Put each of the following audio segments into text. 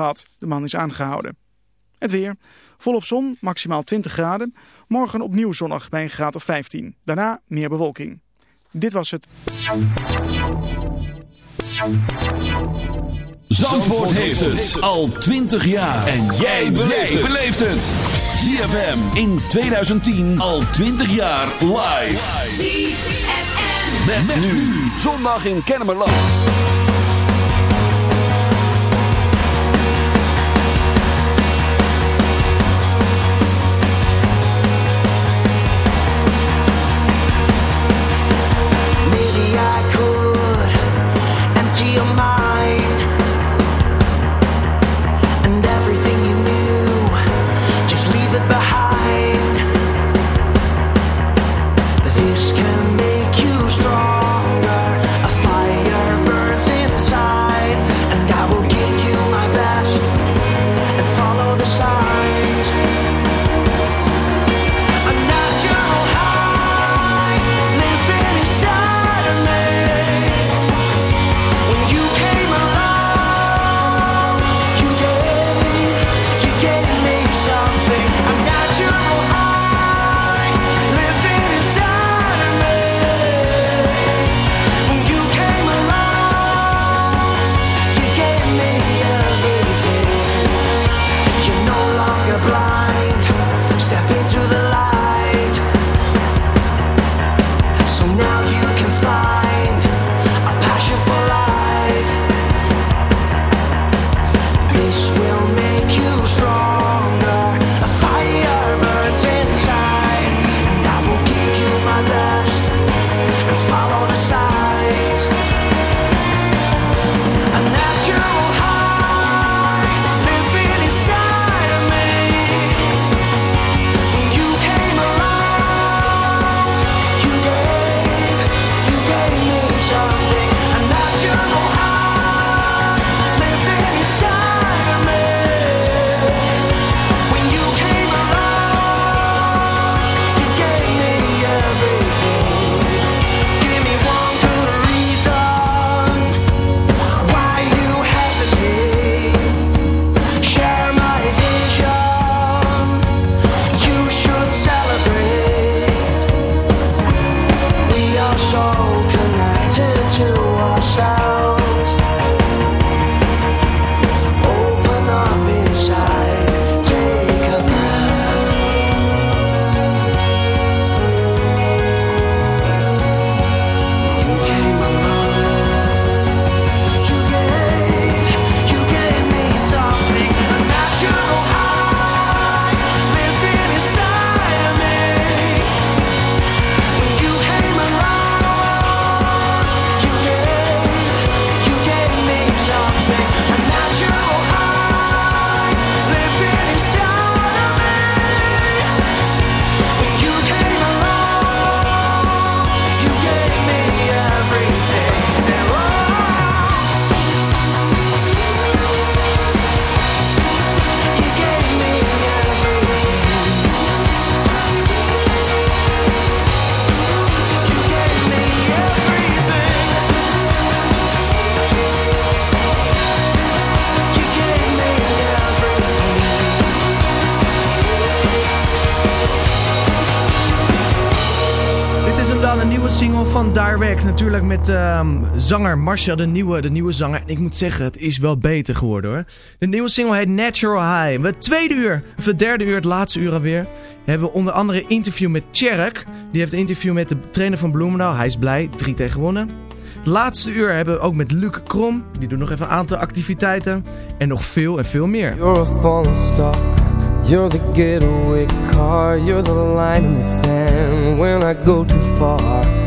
gehad. De man is aangehouden. Het weer. Volop zon, maximaal 20 graden. Morgen opnieuw zonnig bij een graad of 15. Daarna meer bewolking. Dit was het. Zandvoort heeft het al 20 jaar. En jij beleeft het. ZFM in 2010 al 20 jaar live. ZFM. Met, met nu. Zondag in Kennemerland. Single van Direct. Natuurlijk met ehm, zanger Marcia, de nieuwe, de nieuwe zanger. En ik moet zeggen, het is wel beter geworden hoor. De nieuwe single heet Natural High. We tweede uur, of het derde uur, het laatste uur alweer. Hebben we onder andere interview met Tjerk. Die heeft een interview met de trainer van Bloemendaal. Hij is blij, drie tegen gewonnen. Het laatste uur hebben we ook met Luc Krom. Die doet nog even een aantal activiteiten. En nog veel en veel meer. You're a falling star. You're the getaway car. You're the line in the sand when I go too far.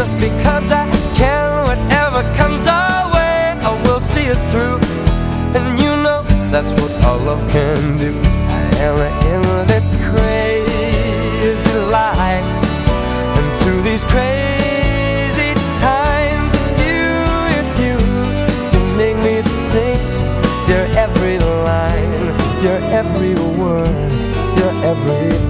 just because I can. Whatever comes our way, I will see it through. And you know that's what all love can do. I am in this crazy life, and through these crazy times, it's you, it's you. You make me sing your every line, your every word, your everything.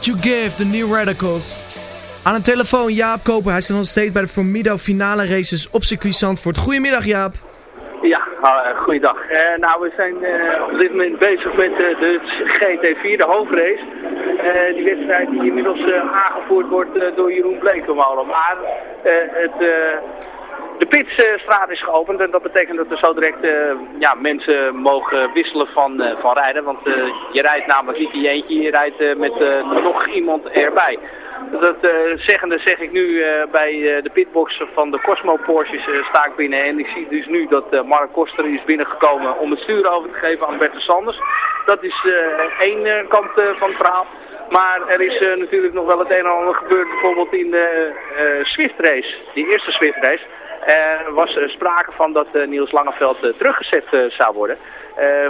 What you give, de New Radicals. Aan de telefoon Jaap Koper. Hij staat nog steeds bij de Formido finale races op circuit Zandvoort. Goedemiddag Jaap. Ja, uh, goeiedag. Eh, nou, we zijn eh, op dit moment bezig met de GT4, de hoofdrace. Die wedstrijd die inmiddels aangevoerd wordt door Jeroen Blekemolen. Maar het, de Pitsstraat is geopend en dat betekent dat er zo direct eh, ja, mensen mogen wisselen van, eh, van rijden. Want eh, je rijdt namelijk niet in je eentje, je rijdt met nog iemand erbij. Dat zeggende zeg ik nu bij de pitbox van de Cosmo Porsches sta ik binnen. En ik zie dus nu dat Mark Koster is binnengekomen om het stuur over te geven aan Bertus Sanders. Dat is één kant van het verhaal. Maar er is natuurlijk nog wel het een en ander gebeurd bijvoorbeeld in de eh, Swift race. Die eerste Swift race. Was eh, sprake van dat eh, Niels Langeveld eh, teruggezet zou worden.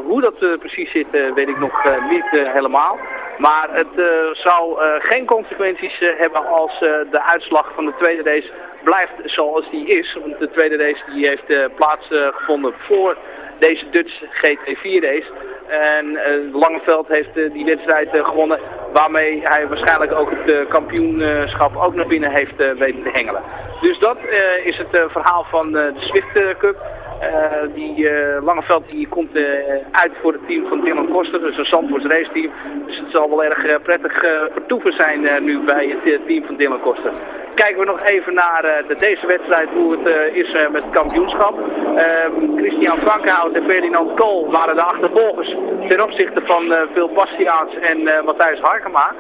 Hoe dat precies zit, weet ik nog niet helemaal. Maar het zou geen consequenties hebben als de uitslag van de tweede race blijft zoals die is. Want de tweede race die heeft plaatsgevonden voor deze Dutch GT4 race. En eh, Langeveld heeft eh, die wedstrijd eh, gewonnen. Waarmee hij waarschijnlijk ook het kampioenschap ook naar binnen heeft weten te hengelen. Dus dat is het verhaal van de Swift Cup. Eh, die eh, Langeveld die komt eh, uit voor het team van Dylan Koster, dus een Zandvoorts raceteam. Dus het zal wel erg prettig vertoeven zijn nu bij het team van Dylan Koster. Kijken we nog even naar de, deze wedstrijd, hoe het is met het kampioenschap. Ehm, Christian Frankenhout en Ferdinand Kool waren de achtervolgers ten opzichte van Phil Bastiaans en Matthijs Harkema.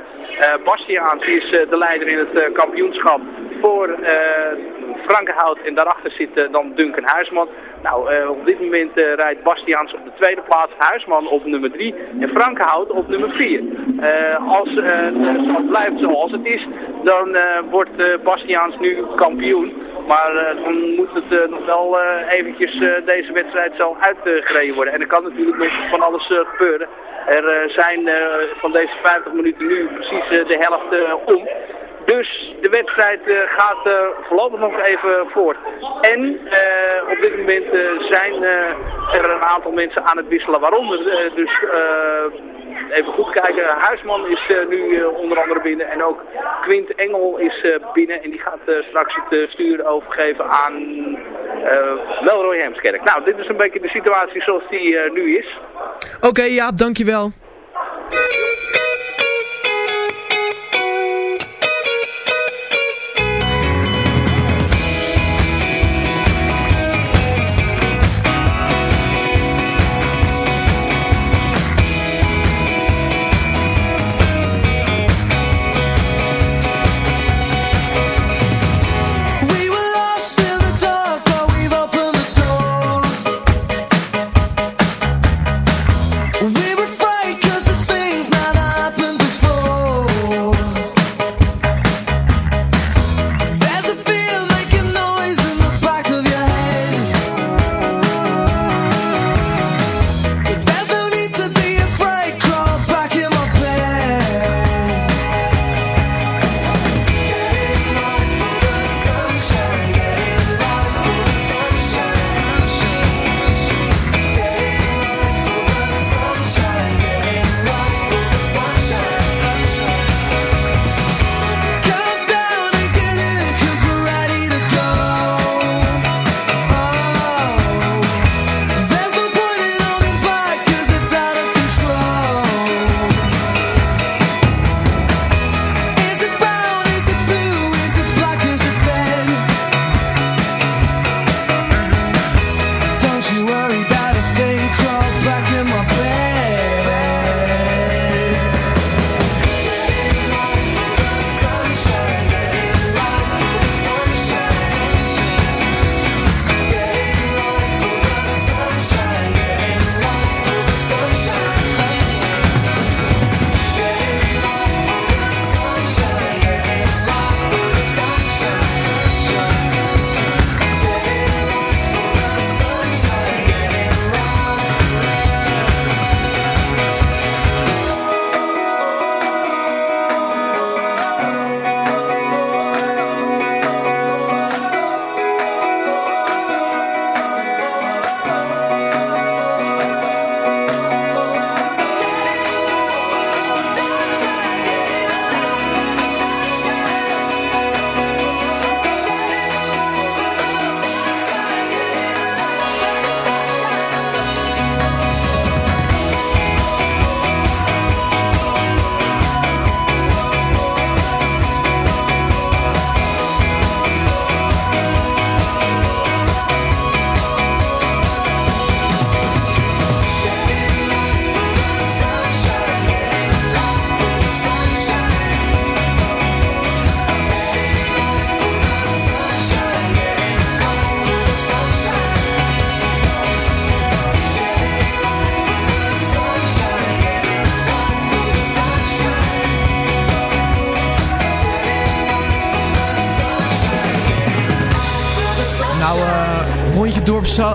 Bastiaans is de leider in het kampioenschap voor eh Frankenhout en daarachter zit eh, dan Duncan Huisman. Nou, eh, op dit moment rijdt Bastiaans op de tweede plaats, Huisman op nummer 3 en Frankenhout op nummer 4. Eh, als het blijft zoals het is, dan wordt Bastiaans nu kampioen. Maar dan moet het nog wel eh, eventjes deze wedstrijd zo uitgereden worden. En er kan natuurlijk nog van alles gebeuren. Er zijn van deze 50 minuten nu precies de helft om. Dus de wedstrijd eh, gaat eh, voorlopig nog even voort. En eh, op dit moment zijn er een aantal mensen aan het wisselen. Waaronder dus even goed kijken. Huisman is nu onder andere binnen. En ook Quint Engel is binnen. En die gaat straks het stuur overgeven aan Melroy Hemskerk. Nou, dit is een beetje de situatie zoals die nu is. Oké Jaap, dankjewel.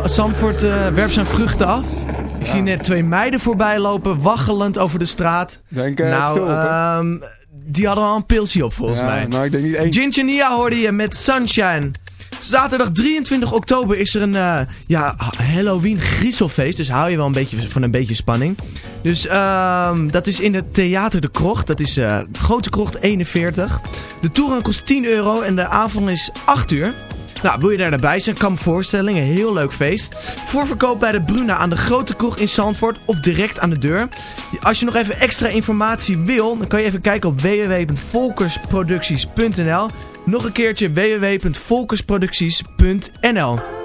Zandvoort eh, werpt zijn vruchten af. Ik zie net twee meiden voorbij lopen, waggelend over de straat. Denk er nou, veel op, ehm, die hadden al een pilsje op volgens Ja, mij. Nou, ik denk niet één. Ginchania hoorde je met Sunshine. Zaterdag 23 oktober is er een eh, ja, Halloween griezelfeest. Dus hou je wel een beetje van een beetje spanning. Dus ehm, dat is in het Theater de Krocht. Dat is eh, Grote Krocht 41. De toegang kost 10 euro en de avond is 8 uur. Nou, wil je daar erbij zijn, kan. Een heel leuk feest. Voorverkoop bij de Bruna aan de Grote Kroeg in Zandvoort of direct aan de deur. Als je nog even extra informatie wil, dan kan je even kijken op www.volkersproducties.nl. Nog een keertje www.volkersproducties.nl.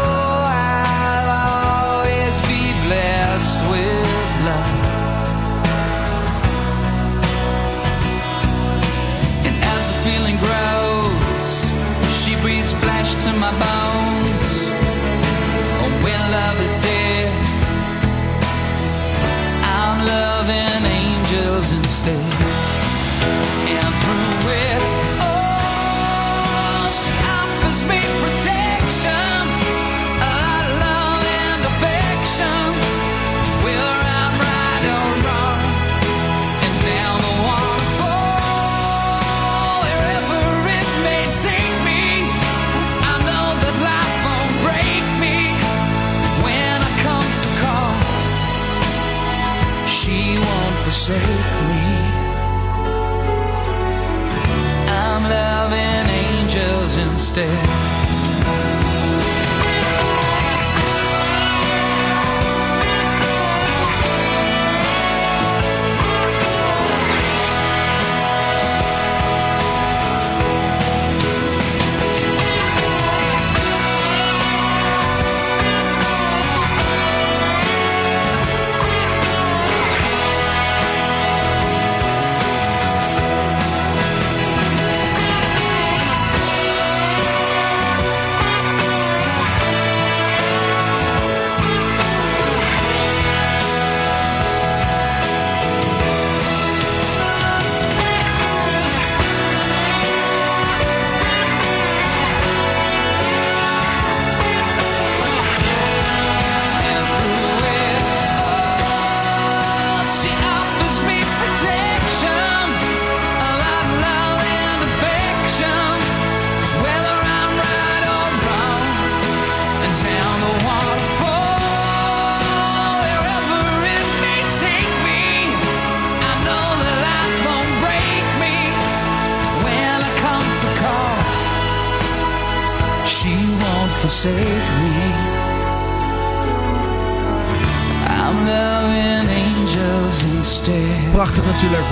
wasted said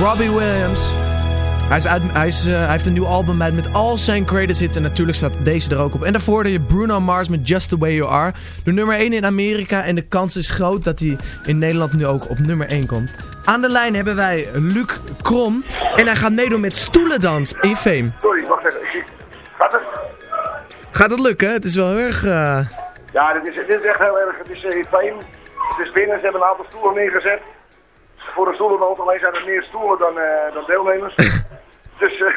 Robbie Williams. Hij, is uit, hij, is, eh, hij heeft een nieuw album uit met al zijn greatest hits. En natuurlijk staat deze er ook op. En daarvoor hoorde je Bruno Mars met Just The Way You Are. De nummer 1 in Amerika. En de kans is groot dat hij in Nederland nu ook op nummer 1 komt. Aan de lijn hebben wij Luc Krom. En hij gaat meedoen met stoelendans in Fame. Sorry, wacht even. Gaat het? Gaat het lukken? Het is wel heel erg... eh, Ja, dit is, dit is echt heel erg. Het is uh, fijn. Het is binnen. Ze hebben een aantal stoelen neergezet. Voor een stoelendans alleen zijn er meer stoelen dan, eh, dan deelnemers. dus eh,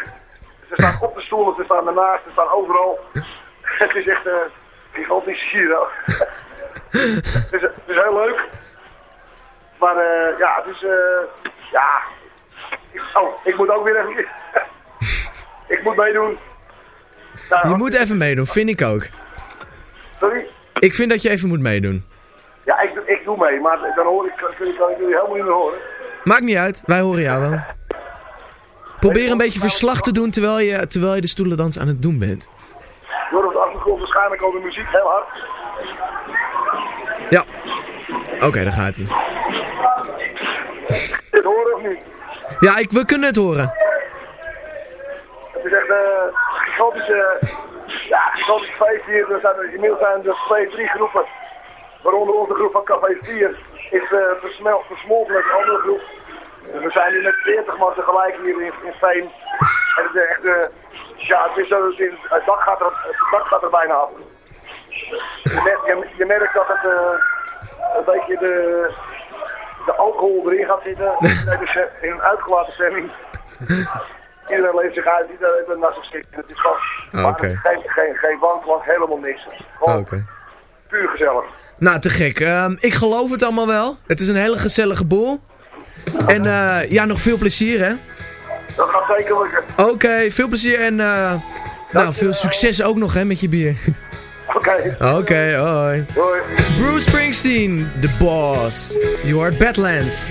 ze staan op de stoelen, ze staan ernaast, ze staan overal. het is echt eh gigantisch hier het, is, het is heel leuk. Maar ja, het is... eh ja... Ik, oh, ik moet ook weer even... ik moet meedoen. Nou, je moet even meedoen, vind ik ook. Sorry? Ik vind dat je even moet meedoen. Ja, ik, doe- ik doe mee, maar dan hoor ik, kan, kan, kan ik jullie helemaal niet meer horen. Maakt niet uit, wij horen jou wel. Probeer een beetje verslag te doen terwijl je, terwijl je de stoelendans aan het doen bent. Door op de achtergrond waarschijnlijk al de muziek heel hard. Ja. Oké, daar gaat hij. Dit horen of niet? Ja, ik, we kunnen het horen. Het is echt een gigantische, ja, gigantisch feest hier. Er zijn, inmiddels zijn er twee, drie groepen. Waaronder onze groep van Café 4 is eh, versmolten met een andere groep. We zijn nu met 40 man tegelijk hier in, in En het is echt, eh, ja, het is zo, het, dag het, dak gaat er, het dak gaat er bijna af. Je, merkt, je, merkt dat het uh, een beetje de, de alcohol erin gaat zitten. in een uitgelaten stemming. Iedereen leeft zich uit, iedereen heeft een naast zich. Het is gewoon geen, geen, geen helemaal niks. Gewoon puur gezellig. Nou, te gek. Ehm, ik geloof het allemaal wel. Het is een hele gezellige boel. En eh, ja, nog veel plezier, hè? Dat gaat zeker lukken. Oké, veel plezier en eh, nou, veel succes ook nog hè, met je bier. Oké. Oké, hoi. Hoi. Bruce Springsteen, The Boss. You are Badlands.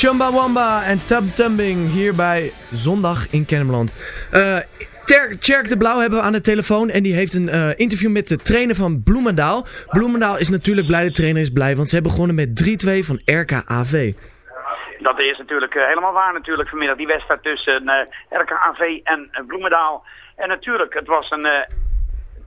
Chumbawamba en Tum Tumbing hier bij Zondag in Kennemerland. Ter- Tjerk de Blauw hebben we aan de telefoon en die heeft een eh, interview met de trainer van Bloemendaal. Bloemendaal is natuurlijk blij, de trainer is blij, want ze hebben gewonnen met 3-2 van RKAV. Dat is natuurlijk eh, helemaal waar natuurlijk vanmiddag. Die wedstrijd tussen RKAV en Bloemendaal. En natuurlijk, het was een...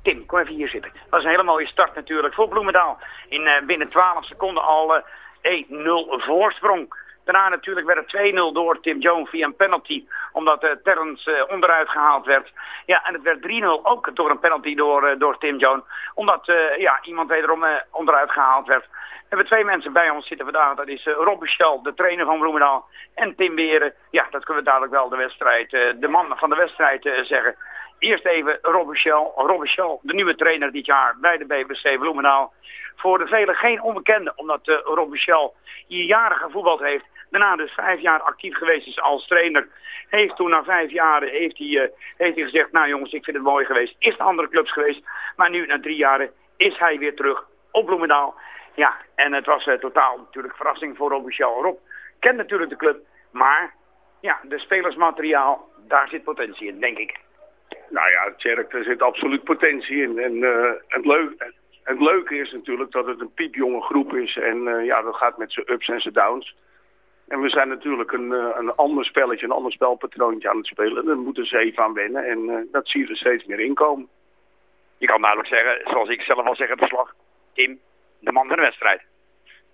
Tim, kom even hier zitten. Het was een hele mooie start natuurlijk voor Bloemendaal. In binnen 12 seconden al eh 1-0 voorsprong. Daarna natuurlijk werd het 2-0 door Tim Jones via een penalty. Omdat eh Terrence eh, onderuit gehaald werd. Ja, en het werd 3-0 ook door een penalty door, eh, door Tim Jones. Omdat ja, iemand wederom onderuit gehaald werd. We hebben twee mensen bij ons zitten vandaag. Dat is Rob Michel, de trainer van Bloemendaal. En Tim Beren. Ja, dat kunnen we dadelijk wel de wedstrijd, de man van de wedstrijd zeggen. Eerst even Rob Michel. Rob Michel, de nieuwe trainer dit jaar bij de BBC Bloemendaal. Voor de velen geen onbekende, omdat Rob Michel hier jaren gevoetbald heeft. Daarna dus vijf jaar actief geweest is als trainer. Heeft toen na vijf jaar heeft hij, eh, heeft hij gezegd, nou jongens, ik vind het mooi geweest. Is naar andere clubs geweest. Maar nu na drie jaren is hij weer terug op Bloemendaal. Ja, en het was eh, totaal natuurlijk verrassing voor Rob Michel. Rob kent natuurlijk de club, maar ja, de spelersmateriaal, daar zit potentie in, denk ik. Nou ja, Tjerk, er zit absoluut potentie in. En eh, het, het leuke is natuurlijk dat het een piepjonge groep is. En ja, dat gaat met zijn ups en zijn downs. En we zijn natuurlijk een, eh, een ander spelletje, een ander spelpatroontje aan het spelen. Daar moeten ze even aan wennen. En eh, dat zie je er steeds meer inkomen. Je kan duidelijk zeggen, zoals ik zelf al zeg in de slag, Tim, de man van de wedstrijd.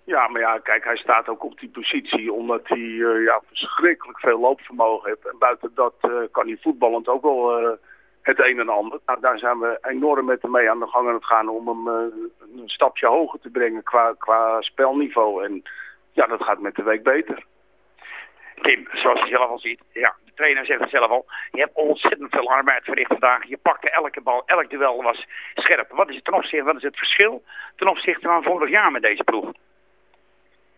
Ja, maar ja, kijk, hij staat ook op die positie omdat hij eh, ja, verschrikkelijk veel loopvermogen heeft. En buiten dat kan hij voetballend ook wel het een en ander. Nou, daar zijn we enorm met hem mee aan de gang aan het gaan om hem een stapje hoger te brengen qua, qua spelniveau. En ja, dat gaat met de week beter. Tim, zoals je zelf al ziet, ja, de trainer zegt het zelf al, je hebt ontzettend veel arbeid verricht vandaag. Je pakte elke bal, elk duel was scherp. Wat is het ten opzichte, wat is het verschil ten opzichte van vorig jaar met deze ploeg?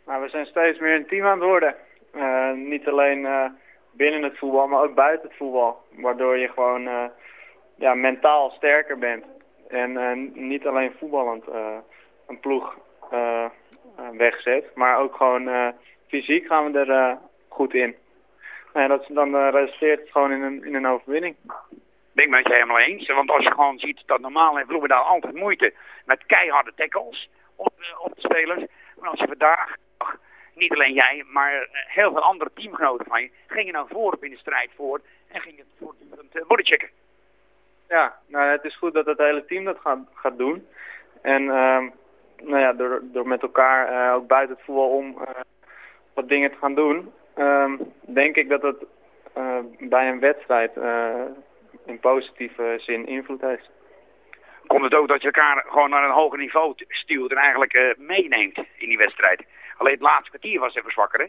Nou, we zijn steeds meer een team aan het worden. Eh, niet alleen eh, binnen het voetbal, maar ook buiten het voetbal. Waardoor je gewoon eh, ja, mentaal sterker bent. En niet alleen voetballend een ploeg wegzet, maar ook gewoon eh, fysiek gaan we er eh, goed in. En dat, dan eh, resulteert het gewoon in een, in een overwinning. Ben ik met je helemaal eens. Want als je gewoon ziet dat normaal heeft Bloemendaal altijd moeite met keiharde tackles op, eh, op de spelers. Maar als je vandaag, niet alleen jij, maar eh, heel veel andere teamgenoten van je, gingen nou voorop in de strijd voor en gingen voortdurend uh, bodychecken. Ja, nou, het is goed dat het hele team dat gaat, gaat doen. En ehm, nou ja, door, door met elkaar eh, ook buiten het voetbal om eh, wat dingen te gaan doen, ehm, denk ik dat het eh, bij een wedstrijd in positieve zin invloed heeft. Komt het ook dat je elkaar gewoon naar een hoger niveau stuurt en eigenlijk meeneemt in die wedstrijd. Alleen het laatste kwartier was even zwakker, hè?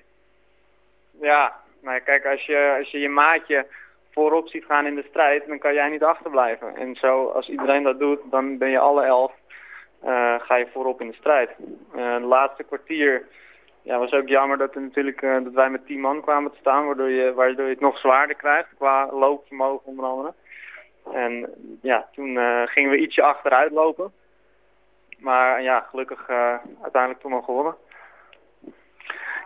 Ja, nou ja, kijk, als je, als je je maatje voorop ziet gaan in de strijd, dan kan jij niet achterblijven. En zo, als iedereen dat doet, dan ben je alle elf, ga je voorop in de strijd. Eh, het laatste kwartier ja, was ook jammer dat, eh, dat wij met tien man kwamen te staan, waardoor je, waardoor je het nog zwaarder krijgt, qua loopvermogen onder andere. En ja, toen eh, gingen we ietsje achteruit lopen. Maar ja, gelukkig eh, uiteindelijk toen nog gewonnen.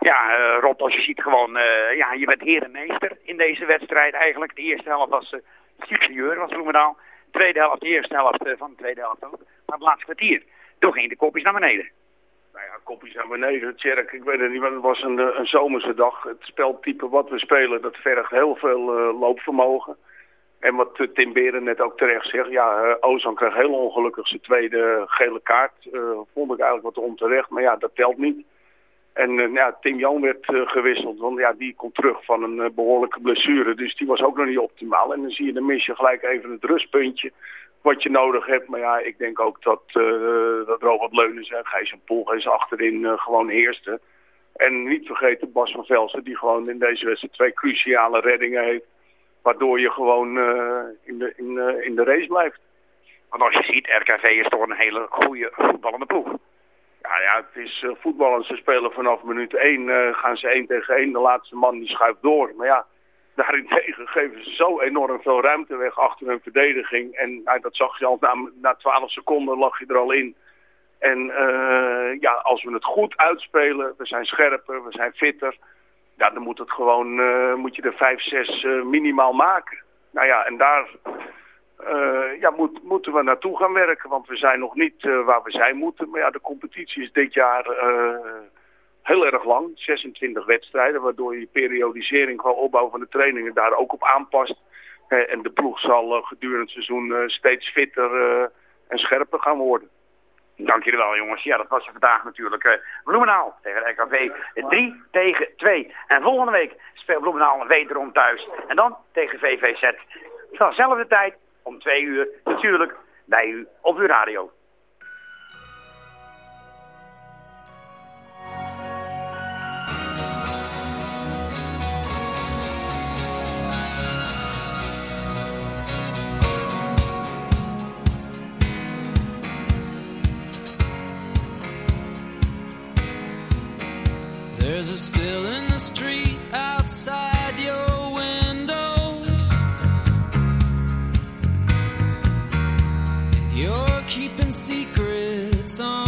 Ja, eh, Rob, als je ziet gewoon, eh, ja, je bent heer en meester in deze wedstrijd eigenlijk. De eerste helft was uh, superieur, was Bloemendaal. De tweede helft, de eerste helft eh, van de tweede helft ook. Maar het laatste kwartier, toen gingen de kopjes naar beneden. Nou ja, kopjes naar beneden. Tjerk, ik weet het niet, maar het was een, eh, een zomerse dag. Het speltype wat we spelen, dat vergt heel veel eh, loopvermogen. En wat Tim Beren net ook terecht zegt, ja, eh, Ozan kreeg heel ongelukkig zijn tweede gele kaart. Vond ik eigenlijk wat onterecht, maar ja, dat telt niet. En eh, nou Tim Jan werd eh, gewisseld, want ja, die komt terug van een eh, behoorlijke blessure. Dus die was ook nog niet optimaal. En dan zie je, dan mis je gelijk even het rustpuntje wat je nodig hebt. Maar ja, ik denk ook dat, dat Robert Leunens en Gijs en Poelgees achterin gewoon heerste. En niet vergeten Bas van Velsen, die gewoon in deze wedstrijd twee cruciale reddingen heeft. Waardoor je gewoon in, de, in, in de race blijft. Want als je ziet, RKV is toch een hele goede voetballende ploeg. Ja, ja, het is eh, voetballen. Ze spelen vanaf minuut 1, gaan ze 1 tegen 1. De laatste man die schuift door. Maar ja, daarentegen geven ze zo enorm veel ruimte weg achter hun verdediging. En nou, dat zag je al, na, na 12 seconden lag je er al in. En eh, ja, als we het goed uitspelen, we zijn scherper, we zijn fitter. Ja, dan moet het gewoon, eh, moet je er vijf, zes eh, minimaal maken. Nou ja, en daar eh, ja, moet, moeten we naartoe gaan werken. Want we zijn nog niet eh, waar we zijn moeten. Maar ja, de competitie is dit jaar eh, heel erg lang. 26 wedstrijden, waardoor je periodisering gewoon opbouw van de trainingen daar ook op aanpast. En de ploeg zal gedurende het seizoen steeds fitter en scherper gaan worden. Dank jullie wel jongens. Ja, dat was er vandaag natuurlijk. eh Bloemendaal tegen RKV 3 tegen 2. En volgende week speelt Bloemendaal wederom thuis. En dan tegen VVZ. Van dezelfde tijd, om 2 uur, natuurlijk bij u op uw radio. There's a still in the street song.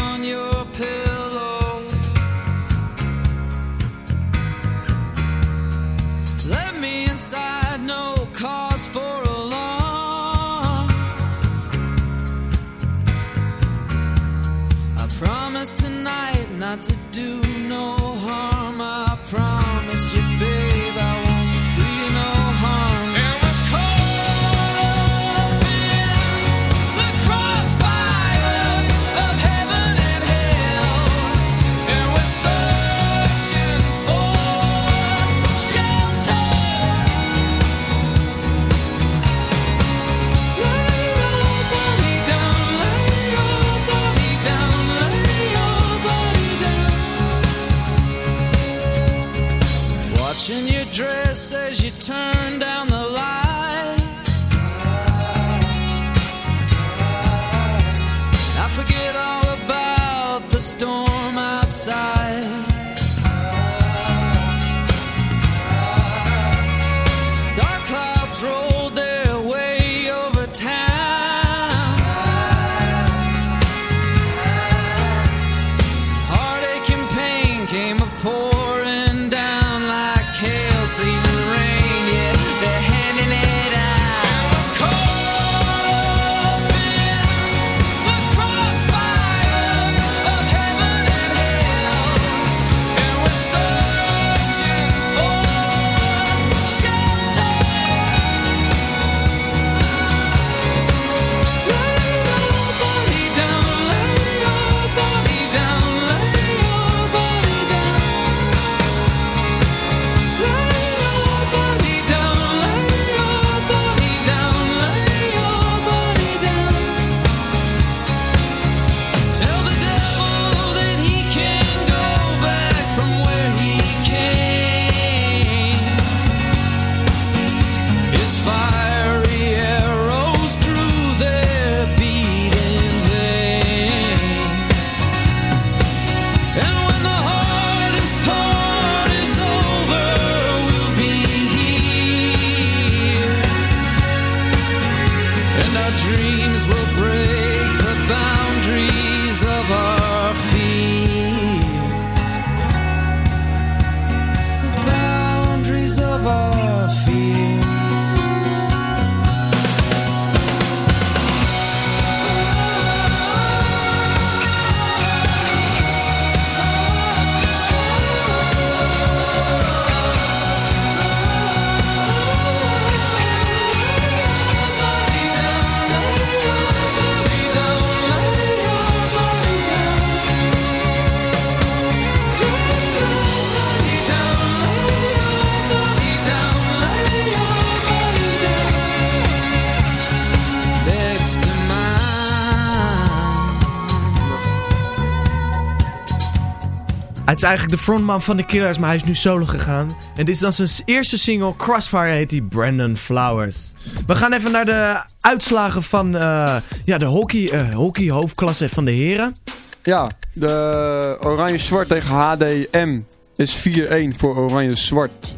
Eigenlijk de frontman van de Killers, maar hij is nu solo gegaan. En dit is dan zijn eerste single, Crossfire heet die, Brandon Flowers. We gaan even naar de uitslagen van eh, ja, de hockey, eh, hockey hoofdklasse van de heren. Ja, de Oranje-Zwart tegen HDM is 4-1 voor Oranje-Zwart.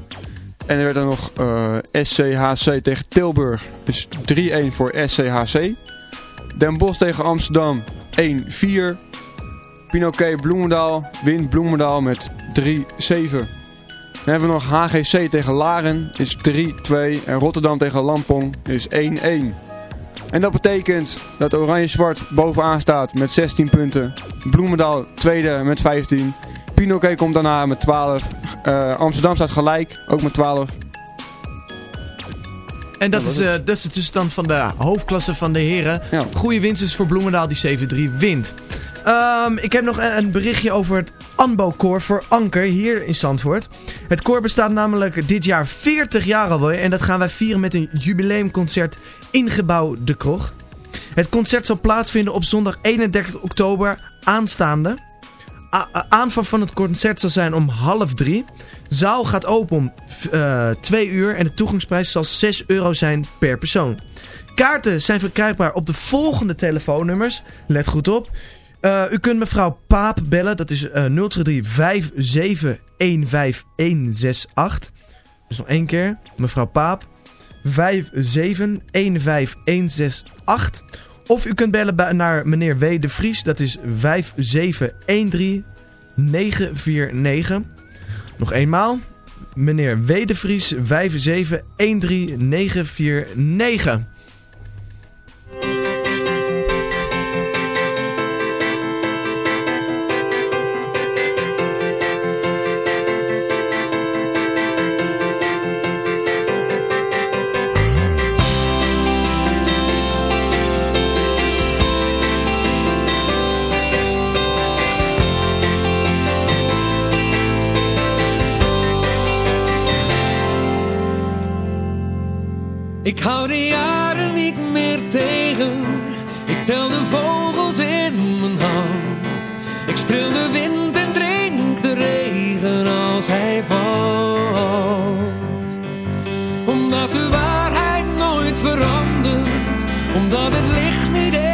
En er werd er nog eh, SCHC tegen Tilburg. Dus 3-1 voor SCHC. Den Bosch tegen Amsterdam 1-4. Pinoquet Bloemendaal wint Bloemendaal met 3-7. Dan hebben we nog HGC tegen Laren is 3-2 en Rotterdam tegen Lampong is 1-1. En dat betekent dat Oranje-Zwart bovenaan staat met 16 punten. Bloemendaal tweede met 15. Pinoquet komt daarna met 12. Eh, Amsterdam staat gelijk, ook met 12. En dat is, eh, dat is de tussenstand van de hoofdklasse van de heren. Goede winst is voor Bloemendaal die 7-3 wint. Ehm, ik heb nog een, berichtje over het Anbo-koor voor Anker hier in Zandvoort. Het koor bestaat namelijk dit jaar 40 jaar alweer. En dat gaan wij vieren met een jubileumconcert in gebouw De Krocht. Het concert zal plaatsvinden op zondag 31 oktober aanstaande. Aanvang van het concert zal zijn om half drie. Zaal gaat open om eh 2 uur en de toegangsprijs zal 6 euro zijn per persoon. Kaarten zijn verkrijgbaar op de volgende telefoonnummers. Let goed op. Eh, u kunt mevrouw Paap bellen. Dat is eh 023 57 15168. Dus nog één keer. Mevrouw Paap. 57 15168. Of u kunt bellen naar meneer W. de Vries. Dat is 5713 949. Nog eenmaal. Meneer W. de Vries. 5713 Ik hou de jaren niet meer tegen. Ik tel de vogels in mijn hand. Ik streel de wind en drink de regen als hij valt. Omdat de waarheid nooit verandert. Omdat het licht niet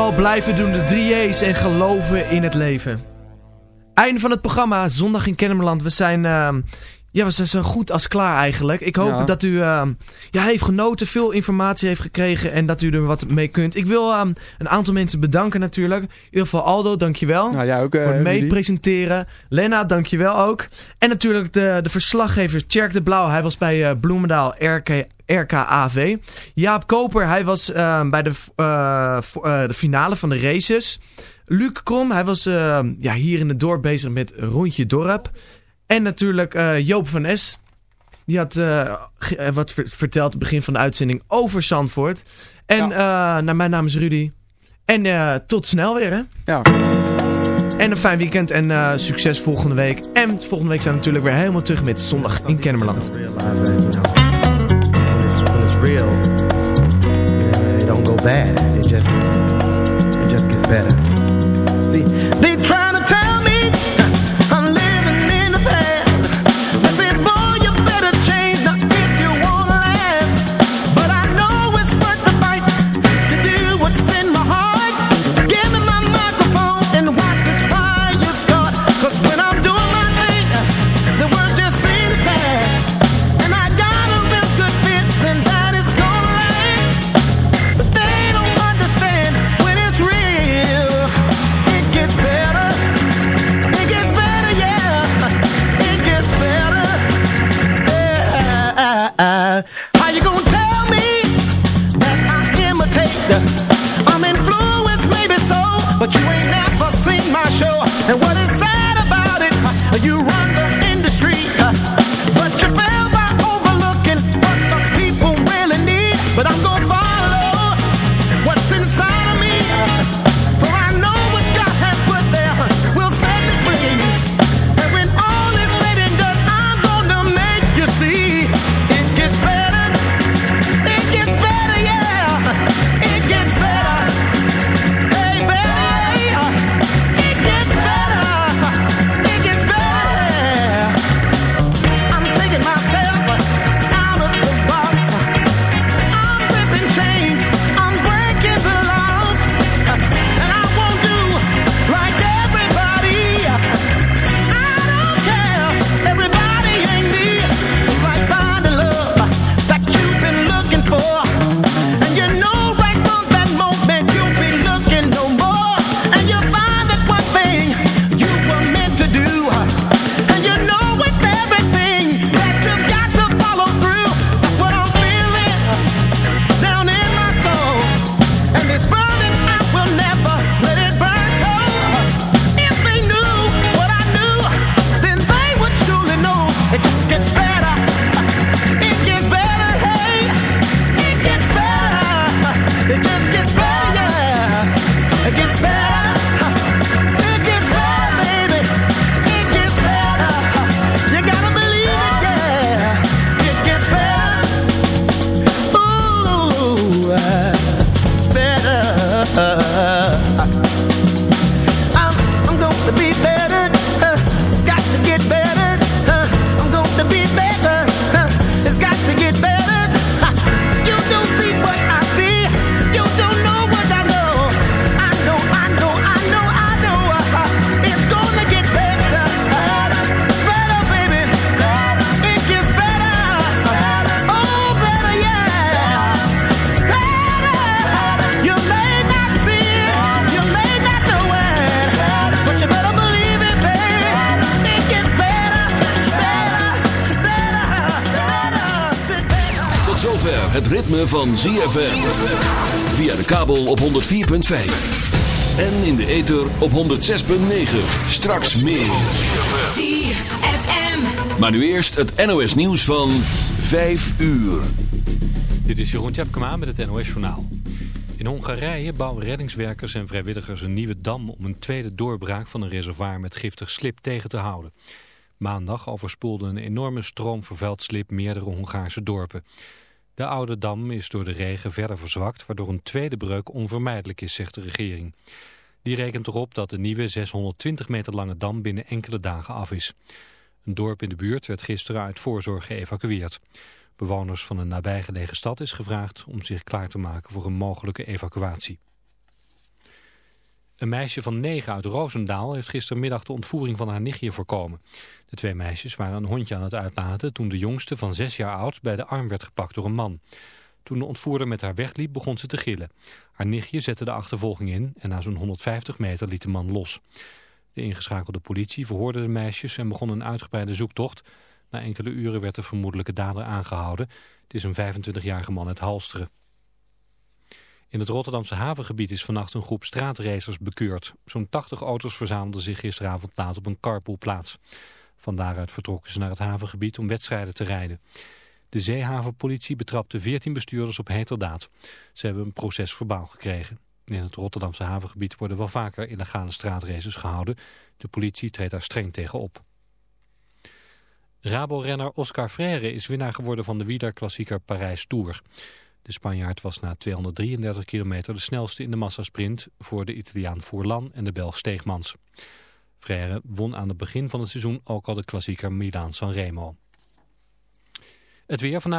vooral blijven doen, de 3A's en geloven in het leven. Einde van het programma, zondag in Kennemerland. We zijn, ehm, ja, we zijn zo goed als klaar eigenlijk. Ik hoop Ja. dat u ehm, ja, heeft genoten, veel informatie heeft gekregen en dat u er wat mee kunt. Ik wil ehm, een aantal mensen bedanken natuurlijk. In ieder geval Aldo, dankjewel. Nou, jij ook, eh, voor het meepresenteren. Lena, dankjewel ook. En natuurlijk de, de verslaggever Tjerk de Blauw. Hij was bij eh, Bloemendaal RK, RKAV. Jaap Koper, hij was ehm, bij de, eh, eh, de finale van de races. Luc Krom, hij was ehm, ja, hier in het dorp bezig met Rondje Dorp. En natuurlijk eh, Joop van S. Die had wat ver- verteld het begin van de uitzending over Zandvoort. En nou, mijn naam is Rudy. En tot snel weer, hè? Ja. En een fijn weekend en succes volgende week. En volgende week zijn we natuurlijk weer helemaal terug met Zondag in Kennemerland. Real, you know, it don't go bad. It just, it just gets better. ZFM. Via de kabel op 104.5. En in de ether op 106.9. Straks meer. ZFM. Maar nu eerst het NOS nieuws van 5 uur. Dit is Jeroen Tjepkema met het NOS Journaal. In Hongarije bouwen reddingswerkers en vrijwilligers een nieuwe dam... om een tweede doorbraak van een reservoir met giftig slip tegen te houden. Maandag overspoelde een enorme stroom vervuild slip meerdere Hongaarse dorpen. De oude dam is door de regen verder verzwakt... waardoor een tweede breuk onvermijdelijk is, zegt de regering. Die rekent erop dat de nieuwe 620 meter lange dam binnen enkele dagen af is. Een dorp in de buurt werd gisteren uit voorzorg geëvacueerd. Bewoners van een nabijgelegen stad is gevraagd om zich klaar te maken voor een mogelijke evacuatie. Een meisje van negen uit Roosendaal heeft gistermiddag de ontvoering van haar nichtje voorkomen. De twee meisjes waren een hondje aan het uitlaten toen de jongste van zes jaar oud bij de arm werd gepakt door een man. Toen de ontvoerder met haar wegliep begon ze te gillen. Haar nichtje zette de achtervolging in en na zo'n 150 meter liet de man los. De ingeschakelde politie verhoorde de meisjes en begon een uitgebreide zoektocht. Na enkele uren werd de vermoedelijke dader aangehouden. Het is een 25-jarige man uit Halsteren. In het Rotterdamse havengebied is vannacht een groep straatracers bekeurd. Zo'n 80 auto's verzamelden zich gisteravond laat op een carpoolplaats. Van daaruit vertrokken ze naar het havengebied om wedstrijden te rijden. De zeehavenpolitie betrapte 14 bestuurders op heterdaad. Ze hebben een proces verbaal gekregen. In het Rotterdamse havengebied worden wel vaker illegale straatraces gehouden. De politie treedt daar streng tegen op. Rabo-renner Oscar Freire is winnaar geworden van de wielerklassieker Parijs Tour. De Spanjaard was na 233 kilometer de snelste in de massasprint voor de Italiaan Forlan en de Belg Steegmans. Freire won aan het begin van het seizoen ook al de klassieker Milaan-San Remo. Het weer vanavond.